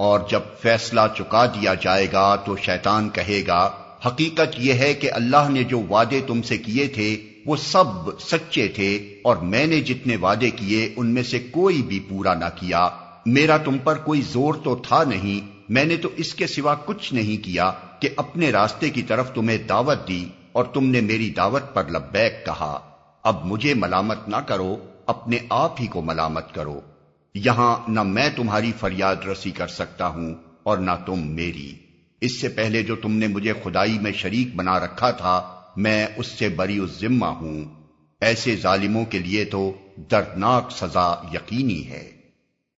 اور جب فیصلہ چکا دیا جائے گا تو شیطان کہے گا، حقیقت یہ ہے کہ اللہ نے جو وعدے تم سے کیے تھے، وہ سب سچے تھے، اور میں نے جتنے وعدے کیے، ان میں سے کوئی بھی پورا نہ کیا۔ میرا تم پر کوئی زور تو تھا نہیں، میں نے تو اس کے سوا کچھ نہیں کیا کہ اپنے راستے کی طرف تمہیں دعوت دی اور تم نے میری دعوت پر لبیک کہا۔ اب مجھے ملامت نہ کرو، اپنے آپ ہی کو ملامت کرو۔ یہاں نہ میں تمہاری فریاد رسی کر سکتا ہوں اور نہ تم میری۔ اس سے پہلے جو تم نے مجھے خدائی میں شریک بنا رکھا تھا، میں اس سے بری ذمہ ہوں۔ ایسے ظالموں کے لیے تو دردناک سزا یقینی ہے۔